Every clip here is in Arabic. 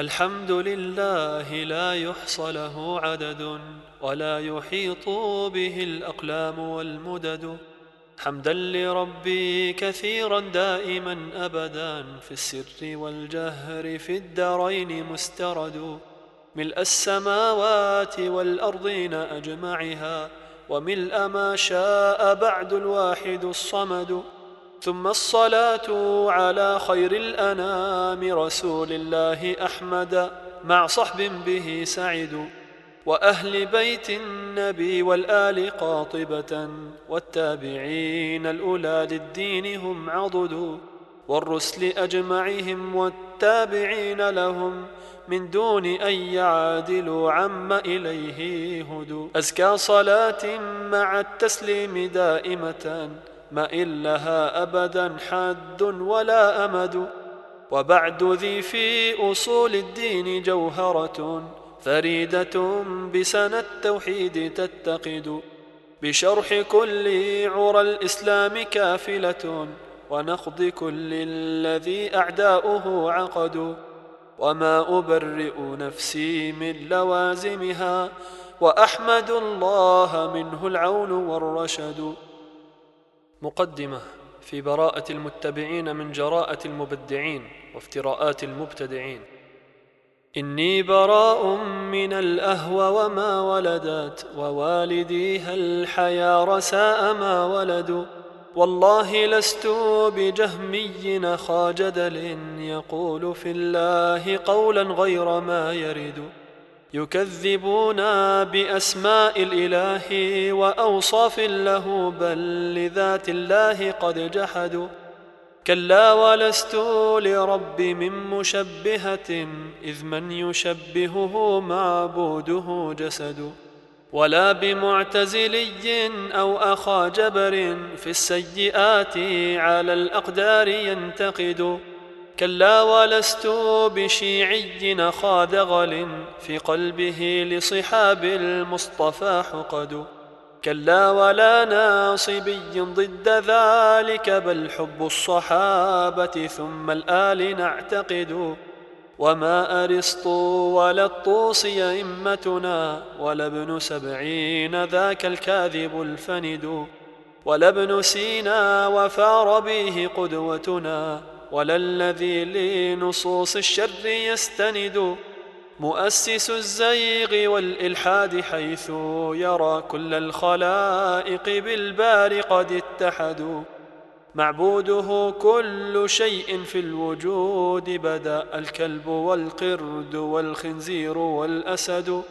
الحمد لله لا يحصى له عدد ولا يحيط به الأقلام والمدد. حمدا لربي كثيرا دائما أبدا في السر والجهر في الدارين مسترد. ملء السماوات والأرضين أجمعها وملء ما شاء بعد الواحد الصمد. ثم الصلاة على خير الأنام رسول الله أحمد مع صحب به سعد وأهل بيت النبي والآل قاطبة والتابعين الأولى للدين هم عضد والرسل أجمعهم والتابعين لهم من دون أن يعادلوا عم إليه هدوا أزكى صلاة مع التسليم دائمة ما إن لها أبدا حد ولا أمد وبعد ذي في أصول الدين جوهرة فريدة بسنى التوحيد تتقد بشرح كل عرى الإسلام كافلة ونخض كل الذي أعداؤه عقدوا وما أبرئ نفسي من لوازمها وأحمد الله منه العون والرشد مقدمة في براءة المتبعين من جراءة المبدعين وافتراءات المبتدعين. إني براء من الأهوى وما ولدت ووالديها الحيا رساء ما ولدوا والله لست بجهمي نخا جدل يقول في الله قولا غير ما يرد. يكذبون بأسماء الإله وأوصاف له بل لذات الله قد جحدوا. كلا ولست لرب من مشبهة إذ من يشبهه معبوده جسد. ولا بمعتزلي أو أخا جبر في السيئات على الأقدار ينتقد. كلا ولست بشيعي نخا دغل في قلبه لصحاب المصطفى حقد كلا ولا ناصبي ضد ذلك بل حب الصحابة ثم الآل نعتقد وما أرسطو ولا الطوسي أئمتنا ولا ابن سبعين ذاك الكاذب الفند ولا ابن سينا وفار به قدوتنا ولا الذي لنصوص الشر يستند مؤسس الزيغ والإلحاد حيث يرى كل الخلائق بالبار قد اتحدوا. معبوده كل شيء في الوجود بدأ الكلب والقرد والخنزير والأسد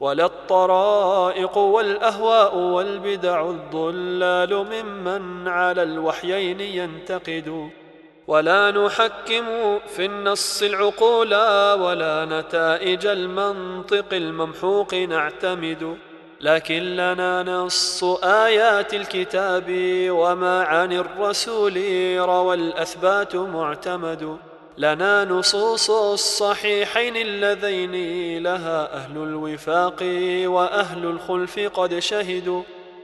ولا الطرائق والأهواء والبدع الضلال ممن على الوحيين ينتقد. ولا نحكم في النص العقول ولا نتائج المنطق الممحوق نعتمد. لكن لنا نص آيات الكتاب وما عن الرسول روى الأثبات معتمد. لنا نصوص الصحيحين اللذين لها أهل الوفاق وأهل الخلف قد شهدوا.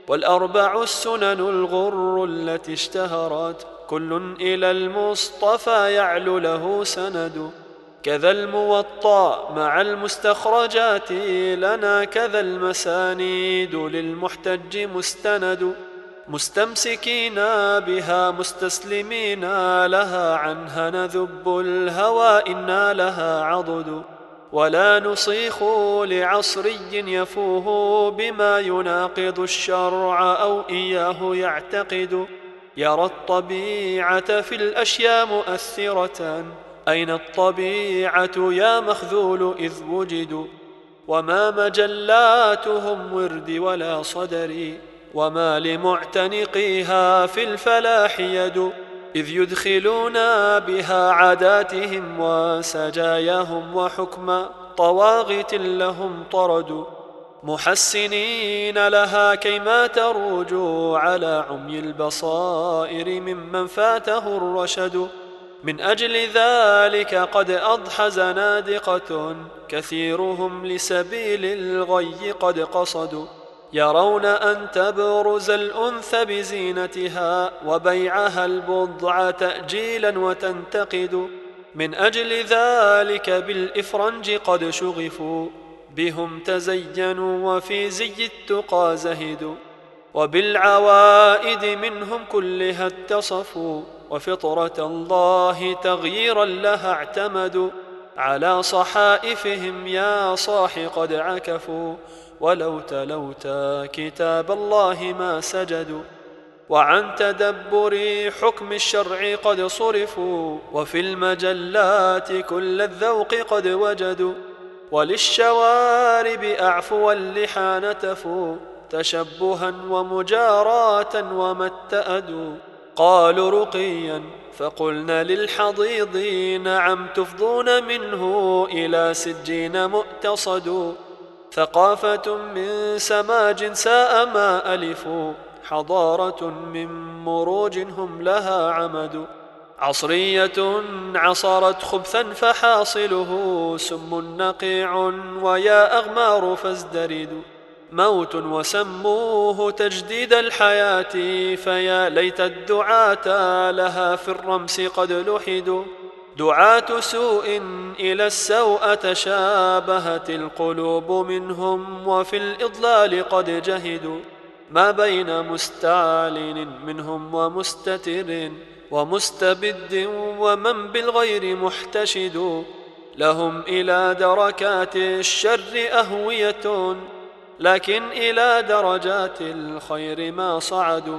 والأربع السنن الغر التي اشتهرت. كل إلى المصطفى يعلو له سند. كذا الموطى مع المستخرجات لنا كذا المسانيد للمحتج مستند. مستمسكين بها مستسلمين لها عنها نذب الهوى إنا لها عضد. ولا نصيخ لعصري يفوه بما يناقض الشرع أو إياه يعتقد. يرى الطبيعة في الأشياء مؤثرة. أين الطبيعة يا مخذول إذ وجدوا؟ وما مجلاتهم ورد ولا صدري وما لمعتنقيها في الفلاح يد. إذ يدخلون بها عاداتهم وسجاياهم وحكم طواغت لهم طردوا محسنين لها كيما تروج على عمي البصائر ممن فاته الرشد. من أجل ذلك قد أضحى زنادقة كثيرهم لسبيل الغي قد قصدوا. يرون أن تبرز الأنثى بزينتها وبيعها البضع تأجيلا وتنتقد. من أجل ذلك بالإفرنج قد شغفوا. بهم تزينوا وفي زي التقى زهدوا وبالعوائد منهم كلها اتصفوا وفطرة الله تغييرا لها اعتمدوا على صحائفهم يا صاح قد عكفوا ولو تلوت كتاب الله ما سجدوا وعن تدبر حكم الشرع قد صرفوا وفي المجلات كل الذوق قد وجدوا وللشوارب أعفوا اللحى نتفوا تشبها ومجاراة وما اتأدوا. قالوا رقيا فقلنا للحضيض نعم تفضون منه إلى سجين مؤتصد ثقافة من سماج ساء ما ألفوا حضارة من مروج هم لها عمد عصرية عصرت خبثا فحاصله سم نقيع ويا أغمار فازدردوا موت وسموه تجديد الحياة فيا ليت الدعاة لها في الرمس قد لحدوا دعاة سوء إلى السوء تشابهت القلوب منهم وفي الإضلال قد جهدوا. ما بين مستعلن منهم ومستتر. ومستبد ومن بالغير محتشد لهم إلى دركات الشر أهوية لكن إلى درجات الخير ما صعدوا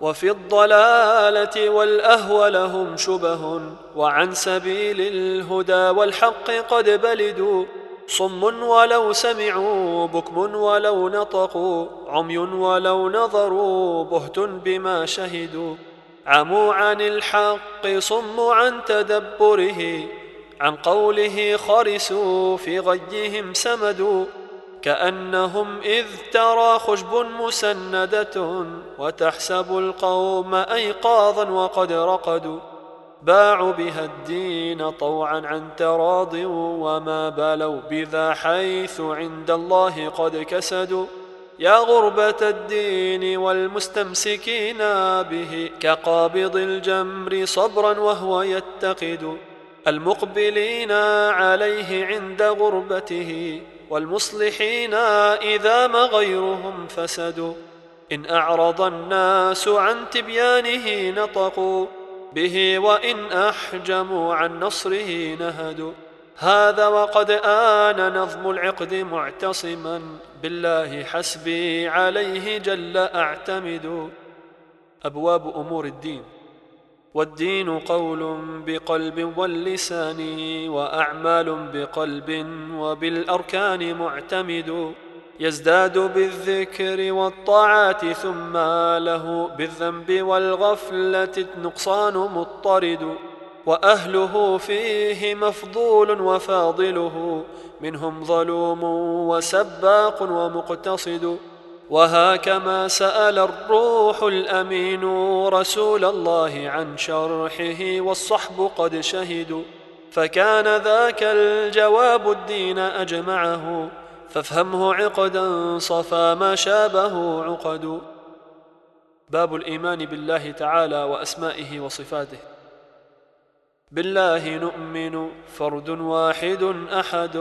وفي الضلالة والأهوى لهم شبه وعن سبيل الهدى والحق قد بلدوا. صم ولو سمعوا بكم ولو نطقوا. عمي ولو نظروا بهت بما شهدوا. عموا عن الحق صموا عن تدبره عن قوله خرسوا في غيهم سمدوا كأنهم إذ ترى خشب مسندة وتحسب القوم أيقاظا وقد رقدوا. باعوا بها الدين طوعا عن تراض وما بلوا بذا حيث عند الله قد كسدوا. يا غربة الدين والمستمسكين به كقابض الجمر صبرا وهو يتقد. المقبلين عليه عند غربته والمصلحين إذا ما غيرهم فسدوا إن أعرض الناس عن تبيانه نطقوا به وإن أحجموا عن نصره نهدوا. هذا وقد آن نظم العقد معتصما بالله حسبي عليه جل أعتمد. أبواب أمور الدين. والدين قول بقلب واللسان وأعمال بقلب وبالأركان معتمد. يزداد بالذكر والطاعات ثم له بالذنب والغفلة نقصان مضطرد. وأهله فيه مفضول وفاضله منهم ظلوم وسباق ومقتصد. وهاكما سأل الروح الأمين رسول الله عن شرحه والصحب قد شهدوا فكان ذاك الجواب الدين أجمعه فافهمه عقدا صفى ما شابه عقد. باب الإيمان بالله تعالى وأسمائه وصفاته. بالله نؤمن فرد واحد أحد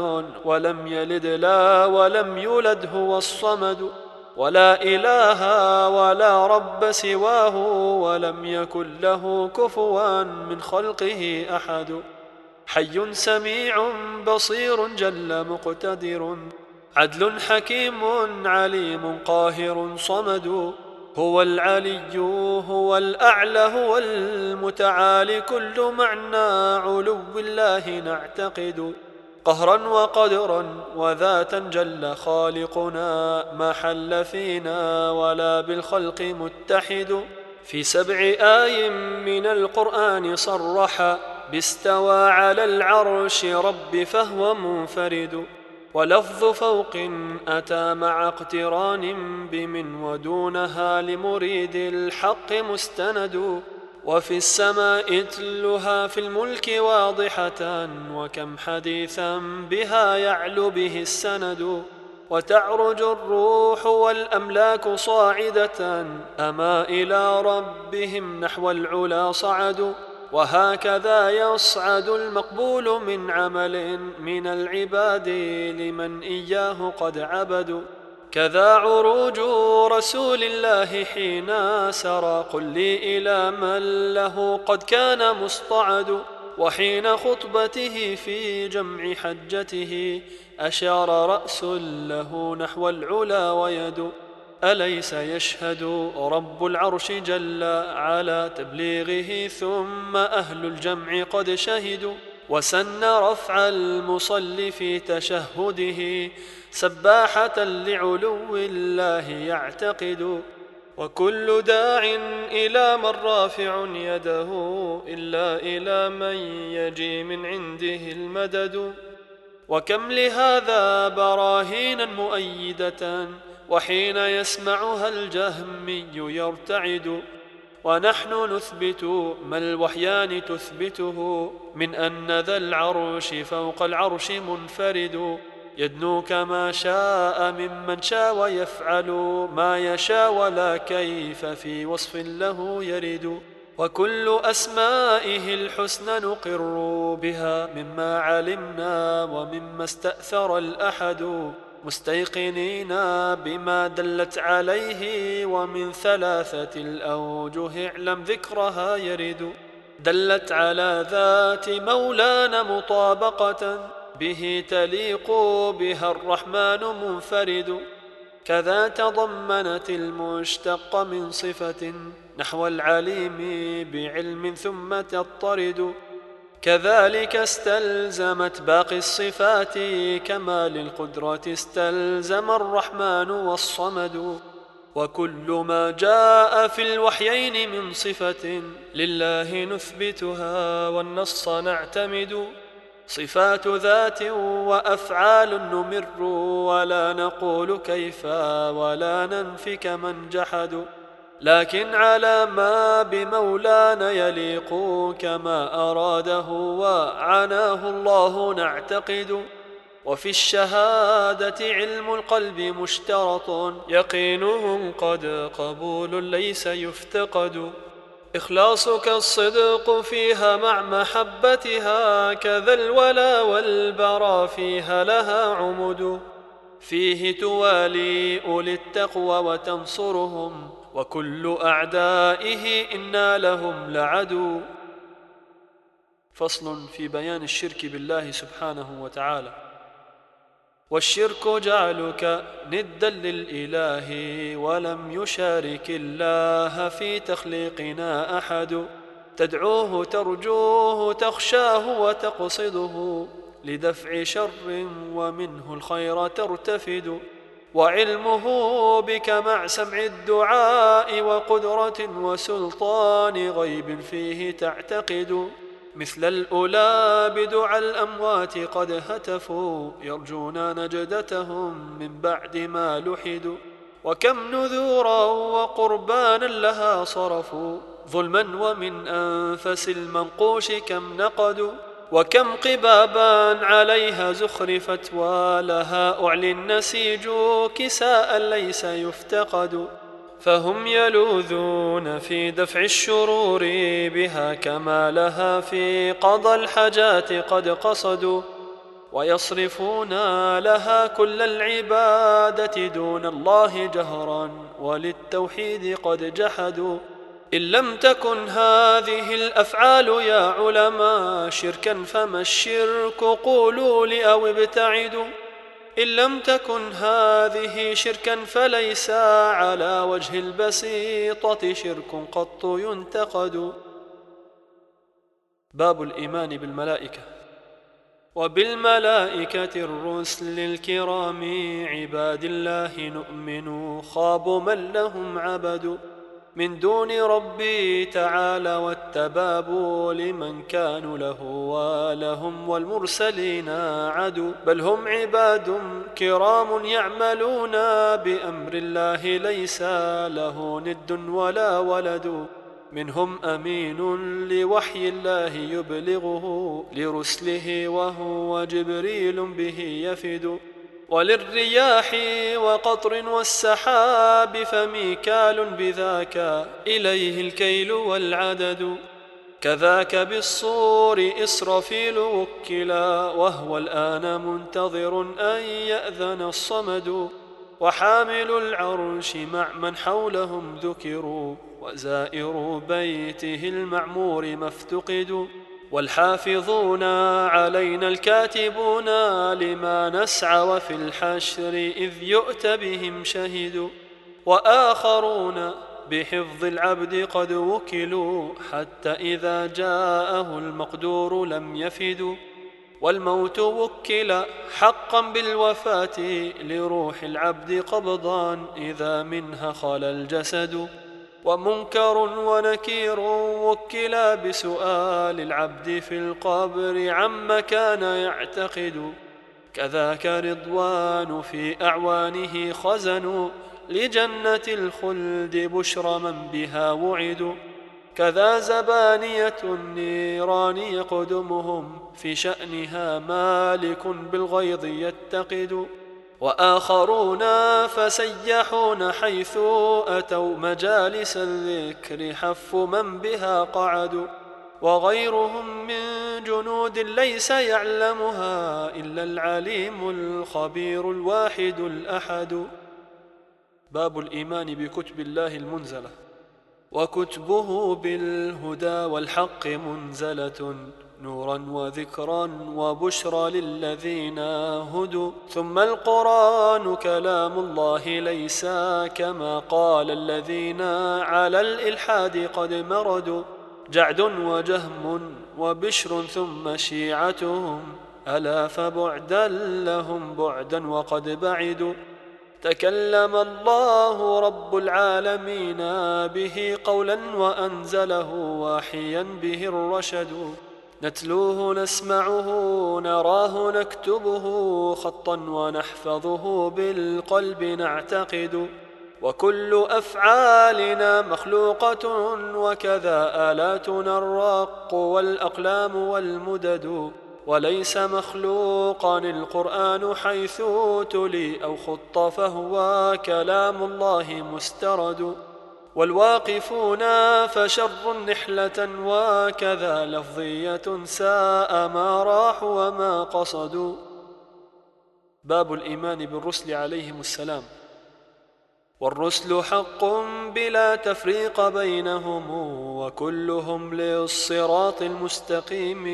ولم يلد لا ولم يولد هو الصمد ولا إله ولا رب سواه ولم يكن له كفوا من خلقه أحد حي سميع بصير جل مقتدر عدل حكيم عليم قاهر صمد هو العلي هو الأعلى هو المتعالي كل معنى علو الله نعتقد. قهرا وقدرا وذاتا جل خالقنا. ما حل فينا ولا بالخلق متحد. في سبع آي من القرآن صرح باستوى على العرش رب فهو منفرد. ولفظ فوق أتى مع اقتران بمن ودونها لمريد الحق مستند وفي السماء اتلها في الملك واضحة وكم حديثا بها يعلو به السند. وتعرج الروح والأملاك صاعدة أما إلى ربهم نحو العلا صعدوا وهكذا يصعد المقبول من عمل من العباد لمن إياه قد عبدوا كذا عروج رسول الله حين سرى قل لي إلى من له قد كان مصطعد. وحين خطبته في جمع حجته أشار رأس له نحو العلا ويد. أليس يشهد رب العرش جل على تبليغه ثم أهل الجمع قد شهدوا وسن رفع المصل في تشهده سباحة لعلو الله يعتقد وكل داع إلى من رافع يده إلا إلى من يجي من عنده المدد وكم لهذا براهينا مؤيدة وحين يسمعها الجهمي يرتعد ونحن نثبت ما الوحيان تثبته من أن ذا العرش فوق العرش منفرد يدنو كما شاء ممن شاء ويفعل ما يشاء ولا كيف في وصف له يرد وكل أسمائه الحسنى نقر بها مما علمنا ومما استأثر الأحد مستيقنين بما دلت عليه ومن ثلاثة الأوجه اعلم ذكرها يرد. دلت على ذات مولانا مطابقة به تليق بها الرحمن منفرد. كذا تضمنت المشتق من صفة نحو العليم بعلم ثم تضطرد كذلك استلزمت باقي الصفات كمال القدرة استلزم الرحمن والصمد. وكل ما جاء في الوحيين من صفة لله نثبتها والنص نعتمد. صفات ذات وأفعال نمر ولا نقول كيف ولا ننفي كمن جحد. لكن على ما بمولانا يليق كما أراده وعناه الله نعتقد. وفي الشهادة علم القلب مشترط يقينه قد قبول ليس يفتقد. إخلاصك الصدق فيها مع محبتها كذا الولا والبرى فيها لها عمد. فيه توالي أولي التقوى وتنصرهم وكل أعدائه إنا لهم لعدو. فصل في بيان الشرك بالله سبحانه وتعالى. والشرك جعلك ندا للإله ولم يشارك الله في تخليقنا أحد. تدعوه ترجوه تخشاه وتقصده. لدفع شر ومنه الخير ترتفد. وعلمه بك مع سمع الدعاء وقدرة وسلطان غيب فيه تعتقد. مثل الأولى بدعى الأموات قد هتفوا يرجون نجدتهم من بعد ما لحدوا. وكم نذورا وقربانا لها صرفوا. ظلما ومن أنفس المنقوش كم نقدوا. وكم قبابا عليها زخرفت ولها أعلي النسيج كساء ليس يفتقد. فهم يلوذون في دفع الشرور بها كما لها في قضى الحاجات قد قصدوا. ويصرفون لها كل العبادة دون الله جهرا وللتوحيد قد جحدوا. إن لم تكن هذه الأفعال يا علماء شركا فما الشرك؟ قولوا لي أو ابتعدوا. إن لم تكن هذه شركا فليس على وجه البسيطة شرك قط ينتقد. باب الإيمان بالملائكة. وبالملائكة الرسل الكرام عباد الله نؤمن خاب من لهم عبد. من دون ربي تعالى والتباب لمن كانوا له ولهم والمرسلين عدو بل هم عباد كرام يعملون بأمر الله ليس له ند ولا ولد منهم أمين لوحي الله يبلغه لرسله وهو جبريل به يفد وللرياح وقطر والسحاب فميكال بذاك إليه الكيل والعدد. كذاك بالصور إسرافيل وكلا وهو الآن منتظر أن يأذن الصمد. وحامل العرش مع من حولهم ذكروا. وزائر بيته المعمور ما افتقدوا والحافظون علينا الكاتبون لما نسعى وفي الحشر إذ يؤت بهم شهدوا وآخرون بحفظ العبد قد وكلوا حتى إذا جاءه المقدور لم يفدوا والموت وكل حقا بالوفاة لروح العبد قبضا إذا منها خال الجسد ومنكر ونكير وكلا بسؤال العبد في القبر عما كان يعتقد. كذاك رضوان في أعوانه خزن. لجنة الخلد بشرى من بها وعدوا كذا زبانية النيران يقدمهم. في شأنها مالك بالغيظ يتقد. وآخرون فسيحون حيث أتوا مجالس الذكر حف من بها قعدوا وغيرهم من جنود ليس يعلمها إلا العليم الخبير الواحد الأحد. باب الإيمان بكتب الله المنزلة. وكتبه بالهدى والحق منزلة. نورا وذكرا وبشرى للذين هدوا. ثم القرآن كلام الله ليس كما قال الذين على الإلحاد قد مردوا. جعد وجهم وبشر ثم شيعتهم. ألا فبعدا لهم بعدا وقد بعدوا. تكلم الله رب العالمين به قولا وأنزله واحيا به الرشد. نتلوه نسمعه نراه نكتبه خطا ونحفظه بالقلب نعتقد. وكل أفعالنا مخلوقة وكذا آلاتنا الرق والأقلام والمدد. وليس مخلوقا القرآن حيث تلي أو خط فهو كلام الله مسترد. والواقفون فشر نحلة وكذا لفظية ساء ما راحوا وما قصدوا. باب الإيمان بالرسل عليهم السلام. والرسل حق بلا تفريق بينهم وكلهم للصراط المستقيم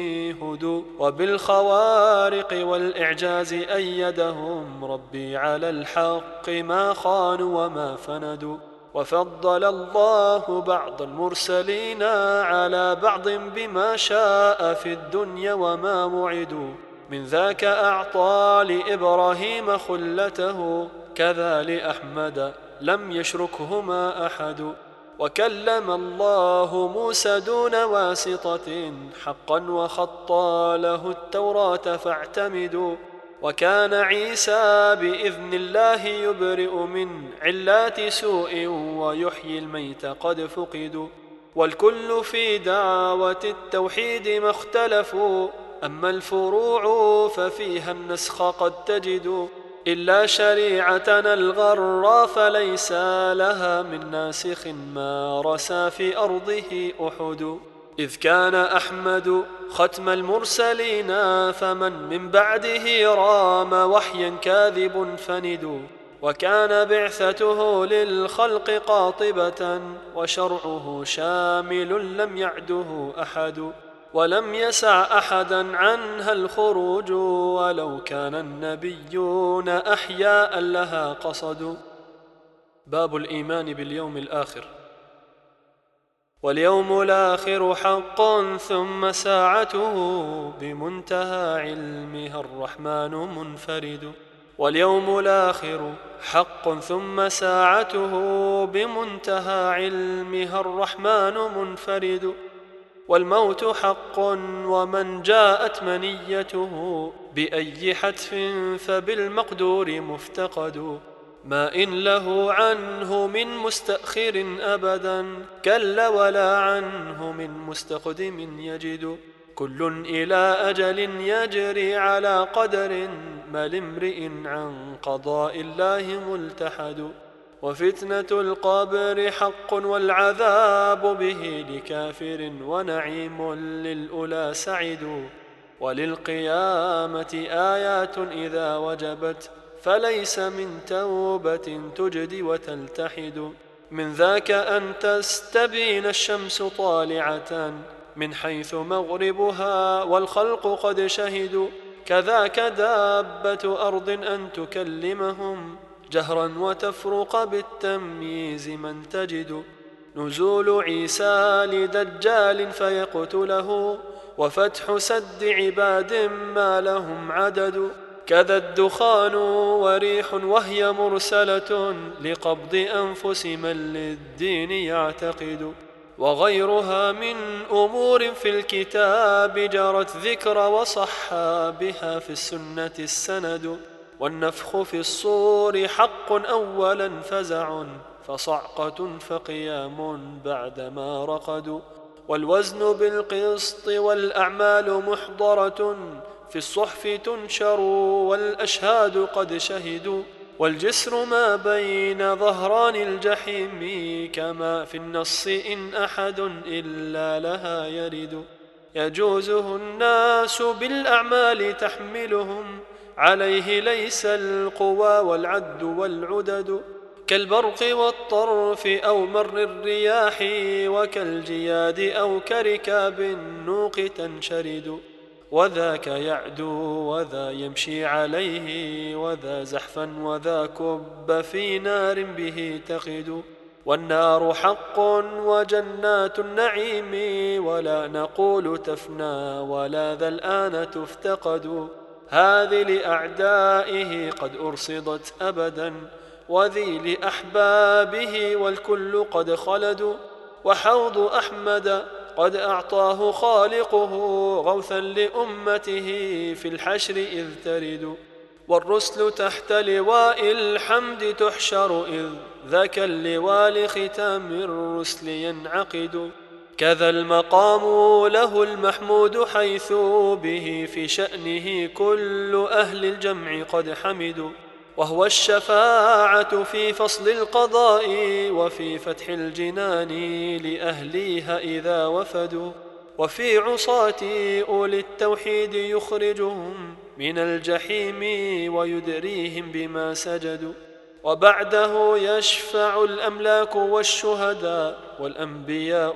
هدوا. وبالخوارق والإعجاز أيدهم ربي على الحق ما خانوا وما فندوا. وفضل الله بعض المرسلين على بعض بما شاء في الدنيا وما وعدوا من ذاك أعطى لإبراهيم خلته كذا لأحمد لم يشركهما أحد. وكلم الله موسى دون واسطة حقا وخطى له التوراة فاعتمدوا. وكان عيسى بإذن الله يبرئ من علات سوء ويحيي الميت قد فقدوا والكل في دعوة التوحيد ما اختلفوا أما الفروع ففيها النسخ قد تجد. إلا شريعتنا الغرى فليس لها من ناسخ ما رسى في أرضه أحد. إذ كان أحمد ختم المرسلين فمن من بعده رام وحيا كاذب فندوا. وكان بعثته للخلق قاطبة وشرعه شامل لم يعده أحد. ولم يسع أحدا عنها الخروج ولو كان النبيون أحياء لها قصدوا باب الإيمان باليوم الآخر. واليوم الآخر حق ثم ساعته بمنتهى علمها الرحمن منفرد. واليوم الآخر حق ثم ساعته بمنتهى علمها الرحمن منفرد. والموت حق ومن جاءت منيته بأي حتف فبالمقدور مفتقد. ما إن له عنه من مستأخر أبدا كلا ولا عنه من مستقدم يجد. كل إلى أجل يجري على قدر ما لامرئ عن قضاء الله ملتحد. وفتنة القبر حق والعذاب به لكافر ونعيم للأولى سعد. وللقيامة آيات إذا وجبت. فليس من توبة تجدي وتلتحد. من ذاك أن تستبين الشمس طالعة من حيث مغربها والخلق قد شهدوا. كذاك دابة أرض أن تكلمهم جهرا وتفرق بالتمييز من تجد. نزول عيسى لدجال فيقتله وفتح سد عباد ما لهم عدد. كذا الدخان وريح وهي مرسلة لقبض أنفس من للدين يعتقد. وغيرها من أمور في الكتاب جرت ذكر وصح بها في السنة السند. والنفخ في الصور حق أولا فزع فصعقة فقيام بعدما رقدوا والوزن بالقسط والأعمال محضرة في الصحف تنشر والأشهاد قد شهدوا والجسر ما بين ظهران الجحيم كما في النص إن أحد إلا لها يرد. يجوزه الناس بالأعمال تحملهم. عليه ليس القوى والعد والعدد. كالبرق والطرف أو مر الرياح وكالجياد أو كركاب النوق تنشرد. وذاك يعدو وذا يمشي عليه وذا زحفا وذا كب في نار به تقد والنار حق وجنات النعيم ولا نقول تفنى ولا ذا الآن تفتقد هذه لأعدائه قد أرصدت أبدا وذي لأحبابه والكل قد خلدوا وحوض أحمد قد أعطاه خالقه غوثا لأمته في الحشر إذ ترد. والرسل تحت لواء الحمد تحشر إذ ذاك اللواء لختام الرسل ينعقد. كذا المقام له المحمود حيث به في شأنه كل أهل الجمع قد حمدوا. وهو الشفاعة في فصل القضاء وفي فتح الجنان لأهليها إذا وفدوا وفي عصاة أولي التوحيد يخرجهم من الجحيم ويدريهم بما سجدوا وبعده يشفع الأملاك والشهداء والأنبياء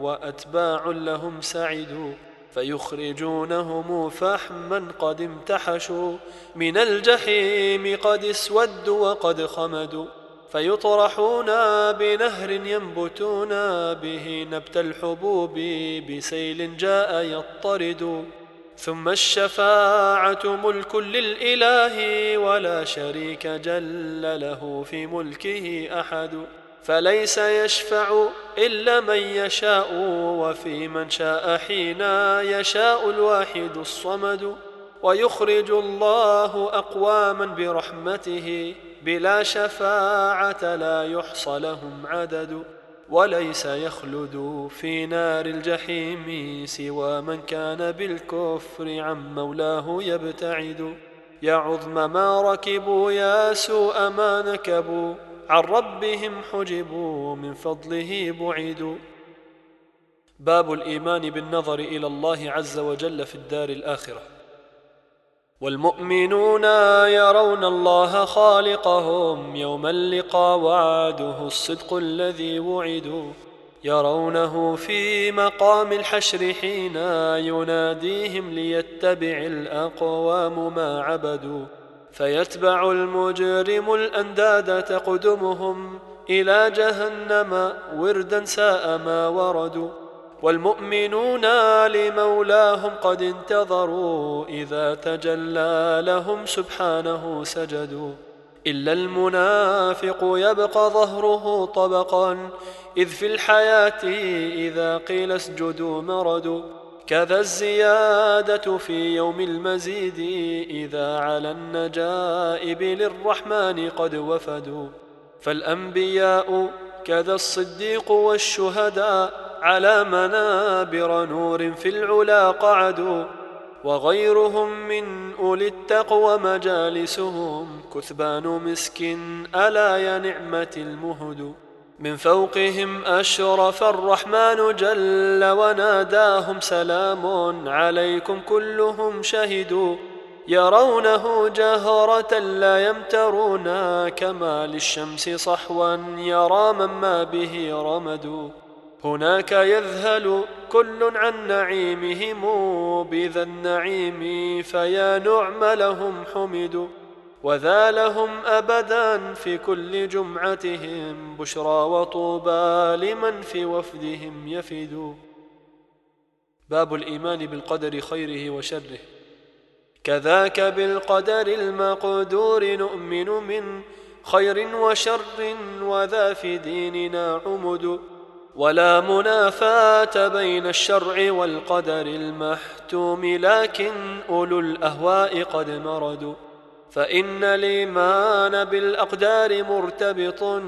وأتباع لهم سعدوا فيخرجونهم فحما قد امتحشوا. من الجحيم قد اسودوا وقد خمدوا. فيطرحون بنهر ينبتون به نبت الحبوب بسيل جاء يطرد. ثم الشفاعة ملك للإله ولا شريك جل له في ملكه أحد. فليس يشفع إلا من يشاء وفي من شاء حين يشاء الواحد الصمد. ويخرج الله أقواما برحمته بلا شفاعة لا يحصى لهم عدد. وليس يخلد في نار الجحيم سوى من كان بالكفر عن مولاه يبتعد. يا عظم ما ركبوا يا سوء ما نكبوا. عن ربهم حجبوا من فضله بعيدوا باب الإيمان بالنظر إلى الله عز وجل في الدار الآخرة. والمؤمنون يرون الله خالقهم يوم اللقاء وعاده الصدق الذي وعدوا. يرونه في مقام الحشر حين يناديهم ليتبع الأقوام ما عبدوا. فيتبع المجرم الأنداد تقدمهم إلى جهنم وردا ساء ما وردوا. والمؤمنون لمولاهم قد انتظروا إذا تجلى لهم سبحانه سجدوا. إلا المنافق يبقى ظهره طبقا إذ في الحياة إذا قيل اسجدوا مردوا. كذا الزيادة في يوم المزيد إذا على النجائب للرحمن قد وفدوا. فالأنبياء كذا الصديق والشهداء على منابر نور في العلا قعدوا. وغيرهم من أولي التقوى مجالسهم كثبان مسك ألا يا نعمة المهد. من فوقهم أشرف الرحمن جل وناداهم سلام عليكم كلهم شهدوا يرونه جهرة لا يمترون كما للشمس صحوا يرى من ما به رمد هناك يذهل كل عن نعيمهم بذا النعيم فيا نعم لهم حمدوا وذا لهم أبدا في كل جمعتهم بشرى وطوبى لمن في وفدهم يفد. باب الإيمان بالقدر خيره وشره. كذاك بالقدر المقدور نؤمن من خير وشر وذا في ديننا عمد ولا منافاة بين الشرع والقدر المحتوم لكن أولو الأهواء قد مردوا فإن الإيمان بالأقدار مرتبط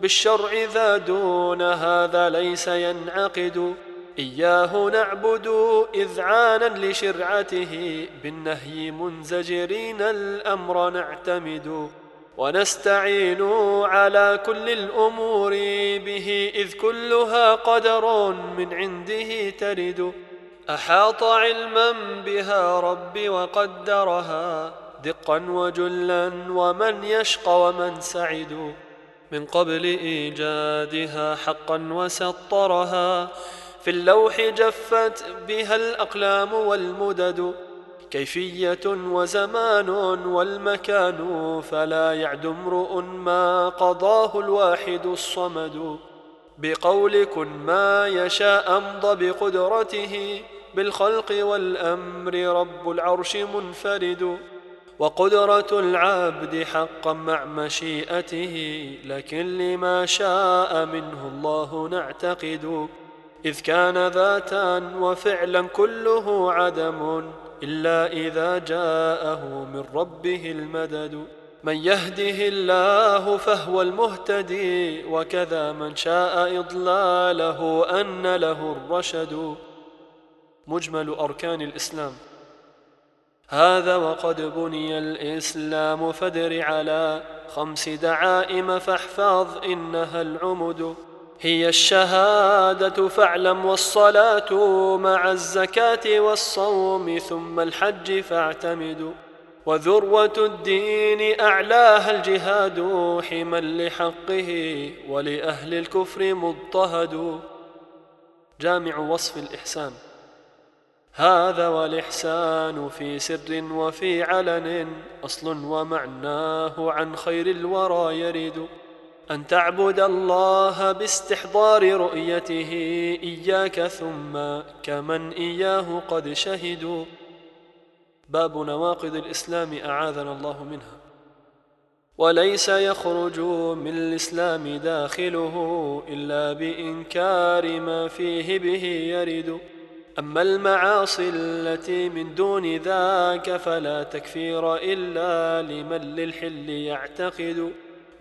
بالشرع ذا دون هذا ليس ينعقد. إياه نعبد إذعانا لشرعته بالنهي منزجرين الأمر نعتمد. ونستعين على كل الأمور به إذ كلها قدر من عنده ترد. أحاط علما بها رب وقدرها. دقا وجلا ومن يشقى ومن سعد من قبل إيجادها حقا وسطرها في اللوح جفت بها الأقلام والمدد. كيفية وزمان والمكان فلا يعد امرؤ ما قضاه الواحد الصمد. بقول كن ما يشاء أمضى بقدرته بالخلق والأمر رب العرش منفرد. وقدرة العبد حقا مع مشيئته لكن لما شاء منه الله نعتقد إذ كان ذاتا وفعلا كله عدم إلا إذا جاءه من ربه المدد. من يهده الله فهو المهتدي وكذا من شاء إضلاله أن له الرشد. مجمل أركان الإسلام. هذا وقد بني الإسلام فادر على خمس دعائم فاحفظ إنها العمد. هي الشهادة فاعلم والصلاة مع الزكاة والصوم ثم الحج فاعتمد. وذروة الدين أعلاها الجهاد حما لحقه ولأهل الكفر مضطهد. جامع وصف الإحسان. هذا والإحسان في سر وفي علن أصل ومعناه عن خير الورى يرد. أن تعبد الله باستحضار رؤيته إياك ثم كمن إياه قد شهدوا باب نواقض الإسلام أعاذنا الله منها. وليس يخرج من الإسلام داخله إلا بإنكار ما فيه به يرد. أما المعاصي التي من دون ذاك فلا تكفير إلا لمن للحل يعتقد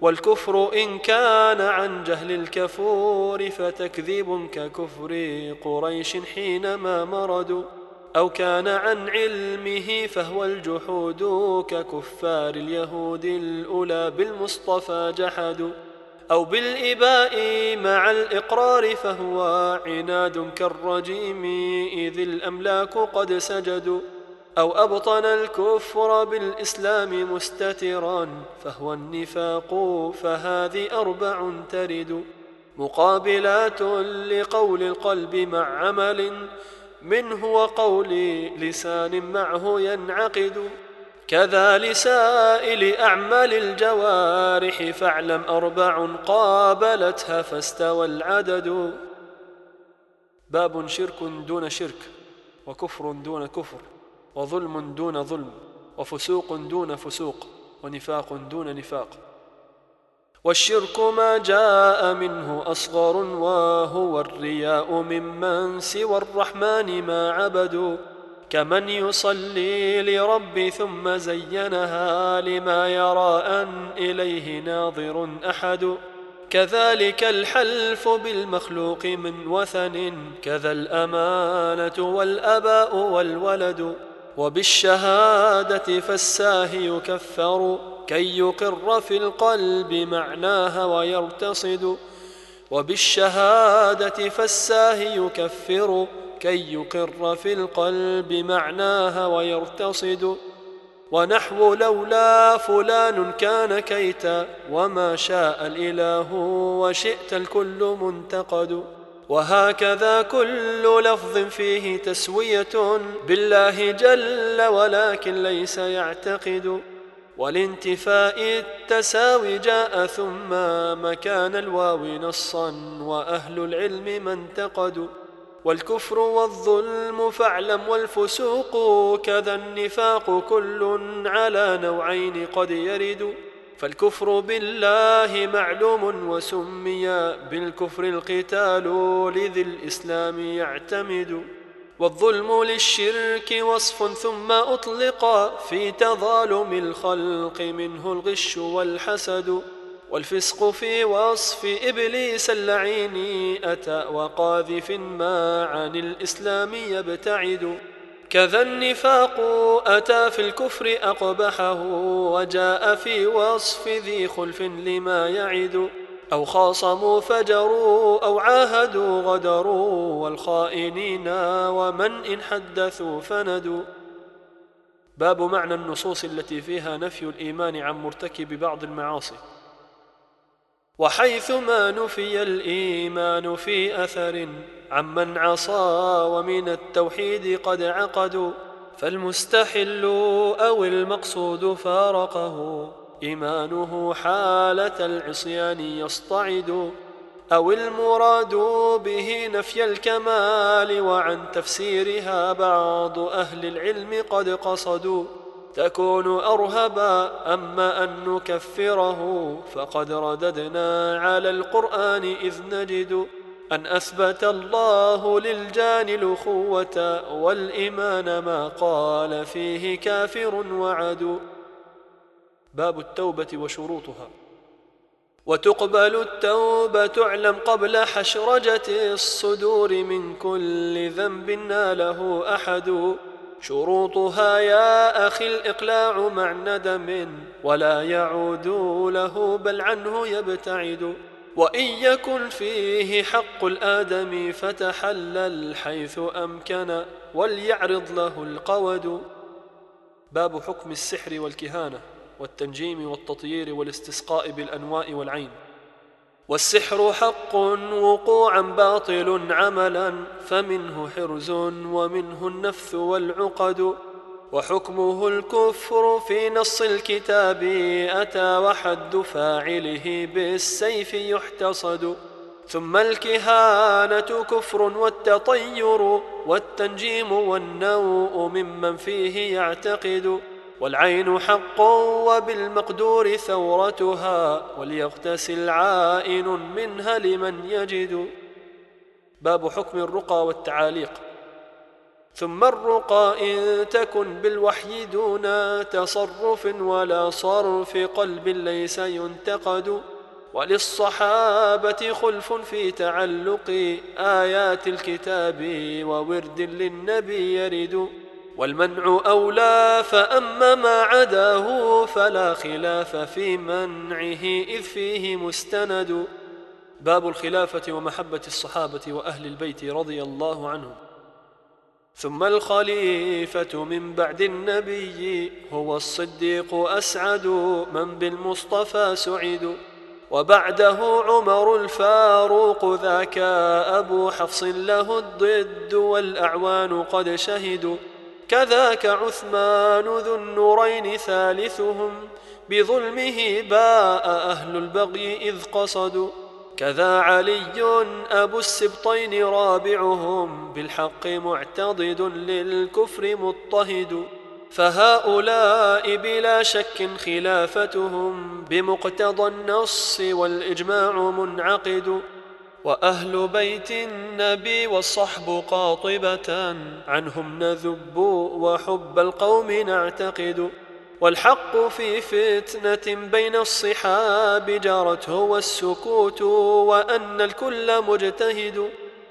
والكفر إن كان عن جهل الكفور فتكذيب ككفر قريش حينما مردوا أو كان عن علمه فهو الجحود ككفار اليهود الأولى بالمصطفى جحدوا. أو بالإباء مع الإقرار فهو عناد كالرجيم إذ الأملاك قد سجدوا. أو أبطن الكفر بالإسلام مستترا فهو النفاق فهذه أربع ترد. مقابلات لقول القلب مع عمل منه وقول لسان معه ينعقد. كذا لسائل أعمال الجوارح فاعلم أربع قابلتها فاستوى العدد. باب شرك دون شرك وكفر دون كفر وظلم دون ظلم وفسوق دون فسوق ونفاق دون نفاق. والشرك ما جاء منه أصغر وهو الرياء ممن سوى الرحمن ما عبدوا. كمن يصلي لرب ثم زينها لما يرى أن إليه ناظر أحد. كذلك الحلف بالمخلوق من وثن كذا الأمانة والأباء والولد. وبالشهادة فالساهي يكفر كي يقر في القلب معناها ويرتصد. وبالشهادة فالساهي يكفر كي يقر في القلب معناها ويرتصد ونحو لولا فلان كان كيتا وما شاء الإله وشئت الكل منتقد وهكذا كل لفظ فيه تسوية بالله جل ولكن ليس يعتقد والانتفاء التساوي جاء ثم مكان الواو نصا وأهل العلم ما انتقدوا والكفر والظلم فاعلم والفسوق كذا النفاق كل على نوعين قد يرد فالكفر بالله معلوم وسمي بالكفر القتال لذي الإسلام يعتمد والظلم للشرك وصف ثم أطلق في تظالم الخلق منه الغش والحسد والفسق في وصف إبليس اللعين أتى وقاذف ما عن الإسلام يبتعد. كذا النفاق أتى في الكفر أقبحه وجاء في وصف ذي خلف لما يعد. أو خاصموا فجروا أو عاهدوا غدروا والخائنين ومن إن حدثوا فندوا. باب معنى النصوص التي فيها نفي الإيمان عن مرتكب بعض المعاصي. وحيثما نفي الإيمان في أثر عمن عصى ومن التوحيد قد عقدوا فالمستحل أو المقصود فارقه. إيمانه حالة العصيان يصطعد أو المراد به نفي الكمال وعن تفسيرها بعض أهل العلم قد قصدوا. تكون أرهبا أما أن نكفره فقد رددنا على القرآن إذ نجد أن أثبت الله للجان الأخوة والإيمان ما قال فيه كافر وعدو باب التوبة وشروطها. وتقبل التوبة اعلم قبل حشرجة الصدور من كل ذنب ناله أحد. شروطها يا أخي الإقلاع مع ندم ولا يعود له بل عنه يبتعد وإن يكن فيه حق الآدم فتحلل حيث أمكن وليعرض له القود. باب حكم السحر والكهانة والتنجيم والتطيير والاستسقاء بالأنواء والعين. والسحر حق وقوعا باطل عملا فمنه حرز ومنه النفث والعقد. وحكمه الكفر في نص الكتاب أتى وحد فاعله بالسيف يحتصد. ثم الكهانة كفر والتطير والتنجيم والنوء ممن فيه يعتقد. والعين حق وبالمقدور ثورتها وليغتسل عائن منها لمن يجد. باب حكم الرقى والتعاليق. ثم الرقى إن تكن بالوحي دون تصرف ولا صرف قلب ليس ينتقد. وللصحابة خلف في تعلق آيات الكتاب وورد للنبي يرد. والمنع أولى فأما ما عداه فلا خلاف في منعه إذ فيه مستند. باب الخلافة ومحبة الصحابة وأهل البيت رضي الله عنهم. ثم الخليفة من بعد النبي هو الصديق أسعد من بالمصطفى سعد وبعده عمر الفاروق ذاك أبو حفص له الضد والأعوان قد شهدوا كذاك عثمان ذو النورين ثالثهم بظلمه باء أهل البغي إذ قصدوا. كذا علي أبو السبطين رابعهم بالحق معتضد للكفر مضطهد. فهؤلاء بلا شك خلافتهم بمقتضى النص والإجماع منعقد. وأهل بيت النبي والصحب قاطبة عنهم نذب وحب القوم نعتقد والحق في فتنة بين الصحاب جارته والسكوت وأن الكل مجتهد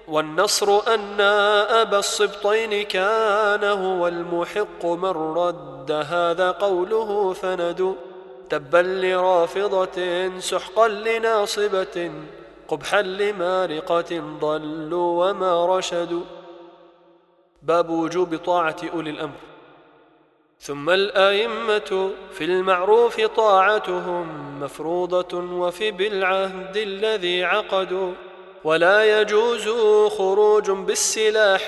والنصر أن أبا الصبطين كان هو المحق من رد هذا قوله فند تبا لرافضة سحقا لناصبة قبحا لمارقة ضلوا وما رشدوا. باب وجوب طاعة أولي الأمر. ثم الأئمة في المعروف طاعتهم مفروضة وفي بالعهد الذي عقدوا. ولا يجوز خروج بالسلاح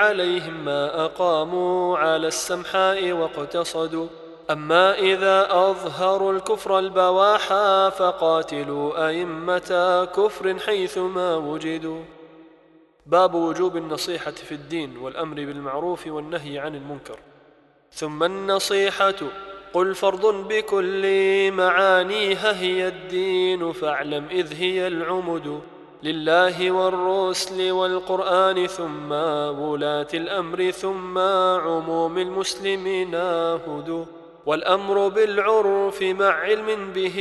عليهم ما أقاموا على السمحاء واقتصدوا. أما إذا أظهروا الكفر البواحا فقاتلوا أئمة كفر حيثما وجدوا. باب وجوب النصيحة في الدين والأمر بالمعروف والنهي عن المنكر. ثم النصيحة قل فرض بكل معانيها هي الدين فاعلم إذ هي العمد لله والرسل والقرآن ثم ولاة الأمر ثم عموم المسلمين هدوا. والأمر بالعرف مع علم به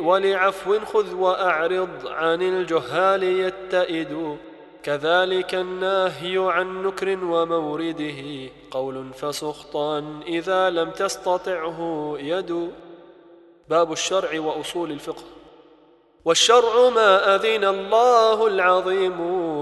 ولعفو خذ وأعرض عن الجهال يتئد. كذلك النهي عن نكر ومورده. قول فسخطا إذا لم تستطعه يد. باب الشرع وأصول الفقه. والشرع ما أذن الله العظيم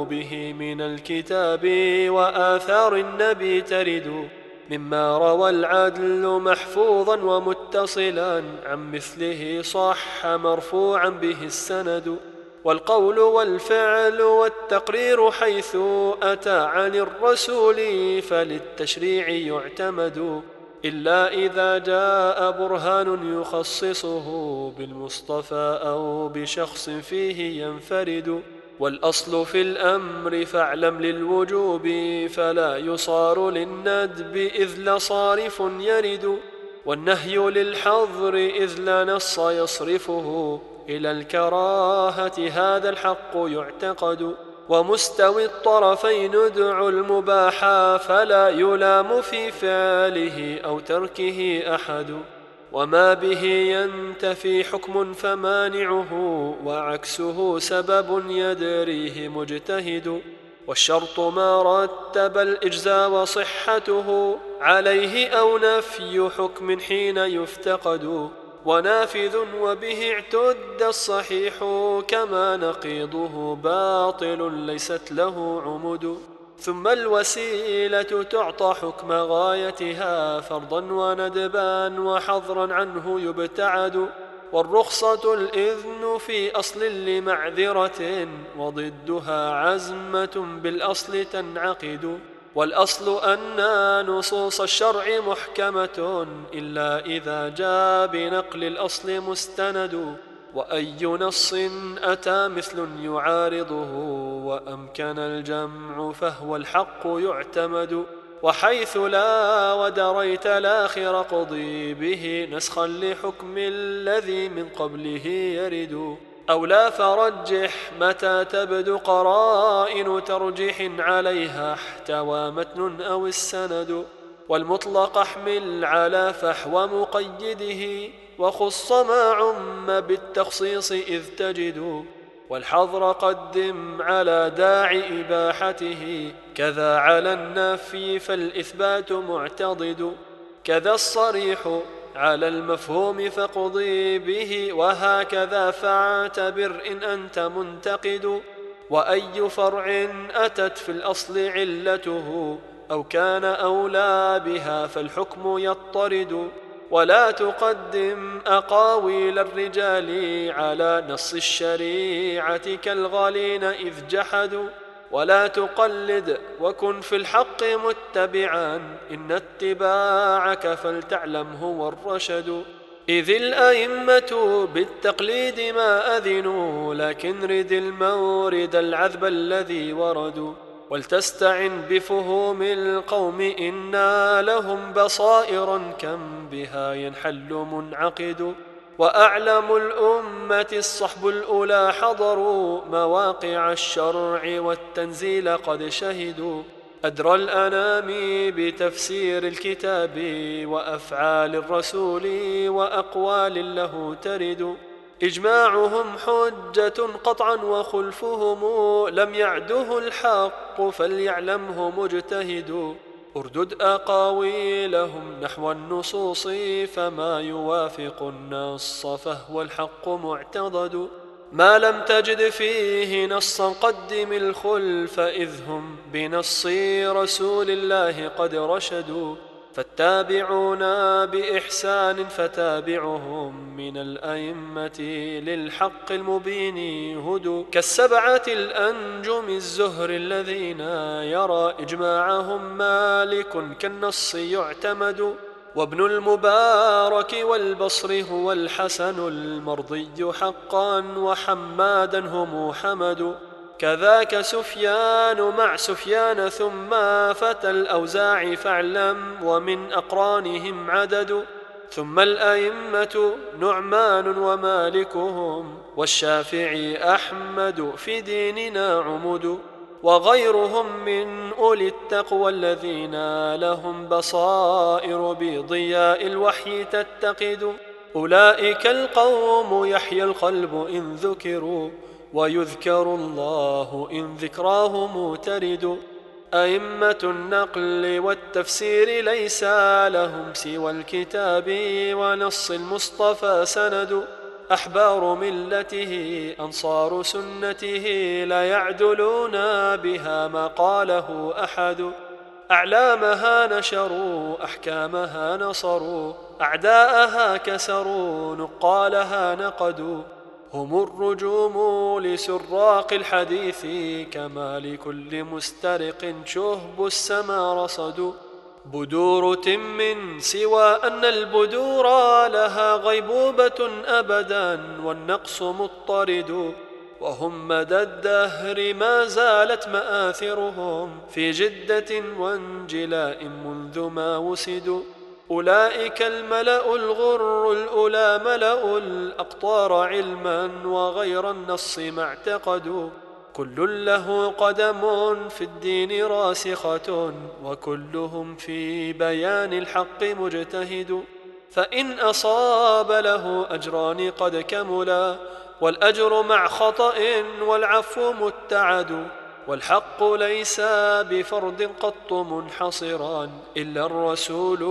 به من الكتاب وآثار النبي ترد. مما روى العدل محفوظا ومتصلا عن مثله صح مرفوعا به السند والقول والفعل والتقرير حيث أتى عن الرسول فللتشريع يعتمد إلا إذا جاء برهان يخصصه بالمصطفى أو بشخص فيه ينفرد. والأصل في الأمر فاعلم للوجوب فلا يصار للندب إذ لصارف يرد والنهي للحظر إذ لا نص يصرفه إلى الكراهة هذا الحق يعتقد ومستوي الطرفين ادع المباحا فلا يلام في فعله أو تركه أحد وما به ينتفي حكم فمانعه وعكسه سبب يدريه مجتهد. والشرط ما رتب الإجزاء وصحته عليه أو نفي حكم حين يفتقد. ونافذ وبه اعتد الصحيح كما نقيضه باطل ليست له عمد. ثم الوسيلة تعطى حكم غايتها فرضا وندبا وحظرا عنه يبتعد والرخصة الإذن في أصل لمعذرة وضدها عزمة بالأصل تنعقد والأصل أن نصوص الشرع محكمة إلا إذا جاء بنقل الأصل مستند. وأي نص أتى مثل يعارضه وأمكن الجمع فهو الحق يعتمد وحيث لا ودريت الآخر قضي به نسخا لحكم الذي من قبله يرد أو لا فرجح متى تبدو قرائن ترجيح عليها احتوى متن أو السند والمطلق احمل على فحوى مقيده وخص ما عم بالتخصيص إذ تجد والحظر قدم على داعي إباحته. كذا على النفي فالإثبات معتضد. كذا الصريح على المفهوم فقضي به وهكذا فاعتبر إن أنت منتقد. وأي فرع أتت في الأصل علته أو كان أولى بها فالحكم يضطرد ولا تقدم أقاويل الرجال على نص الشريعة كالغالين إذ جحدوا. ولا تقلد وكن في الحق متبعا إن اتباعك فلتعلم هو الرشد. إذ الأئمة بالتقليد ما أذنوا لكن رد المورد العذب الذي وردوا. ولتستعن بفهوم القوم إنا لهم بصائرا كم بها ينحل منعقد وأعلم الأمة الصحب الأولى حضروا مواقع الشرع والتنزيل قد شهدوا أدرى الأنام بتفسير الكتاب وأفعال الرسول وأقوال له ترد إجماعهم حجة قطعا وخلفهم لم يعده الحق فليعلمه مجتهد. أردد أقاويلهم نحو النصوص فما يوافق النص فهو الحق معتضد. ما لم تجد فيه نصا قدم الخلف إذ هم بنص رسول الله قد رشدوا. فالتابعون بإحسان فتابعهم من الأئمة للحق المبين. هدوا كالسبعة الأنجم الزهر الذين يرى إجماعهم مالك كالنص يعتمد. وابن المبارك والبصر هو الحسن المرضي حقا وحمادا هم حمد. كذاك سفيان مع سفيان ثم فتى الأوزاع فاعلم ومن أقرانهم عدد ثم الأئمة نعمان ومالكهم والشافعي أحمد في ديننا عمد وغيرهم من أولي التقوى الذين لهم بصائر بضياء الوحي تتقد أولئك القوم يحيى القلب إن ذكروا ويذكر الله إن ذكراه ترد أئمة النقل والتفسير ليس لهم سوى الكتاب ونص المصطفى سند. أحبار ملته أنصار سنته لا يعدلون بها ما قاله أحد. أعلامها نشروا أحكامها نصروا أعداءها كسروا نقالها نقدوا. هم الرجوم لسراق الحديث كما لكل مسترق شهب السما رصد. بدور تم سوى أن البدور لها غيبوبة أبدا والنقص مضطرد. وهم مدى الدهر ما زالت مآثرهم في جدة وانجلاء منذ ما وسدوا أولئك الملأ الغر الأولى ملأ الأقطار علما وغير النص ما اعتقدوا. كل له قدم في الدين راسخة وكلهم في بيان الحق مجتهد. فإن أصاب له أجران قد كملا والأجر مع خطأ والعفو متعد. والحق ليس بفرد قط منحصرا إلا الرسول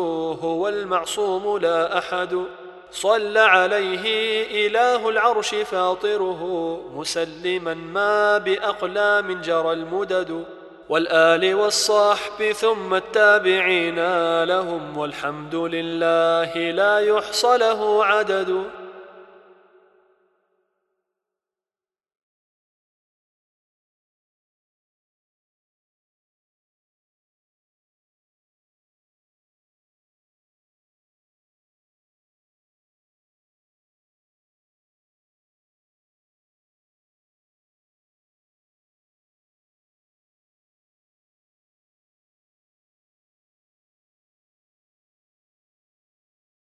هو المعصوم لا أحد صلى عليه إله العرش فاطره مسلما ما بأقلام جرى المدد والآل والصحب ثم التابعين لهم والحمد لله لا يحصى له عدد